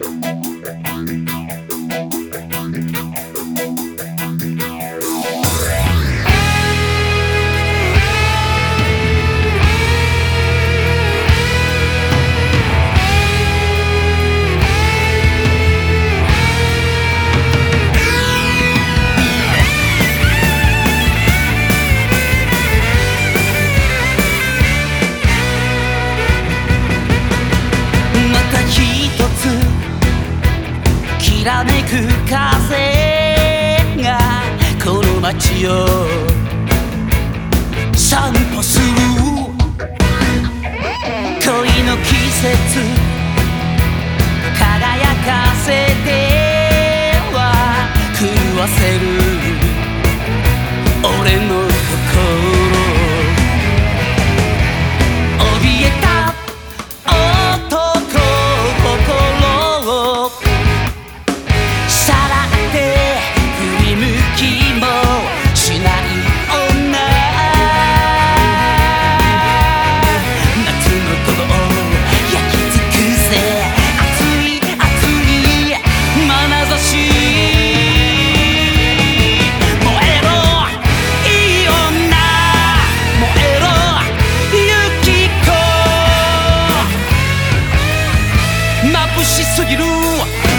Bye. めく風がこの街を散歩する恋の季節輝かせてる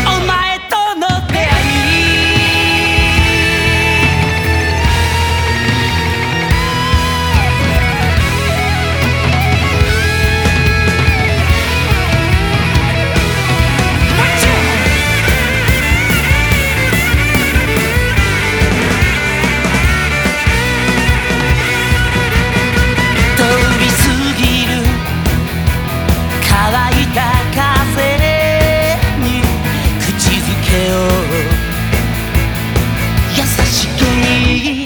see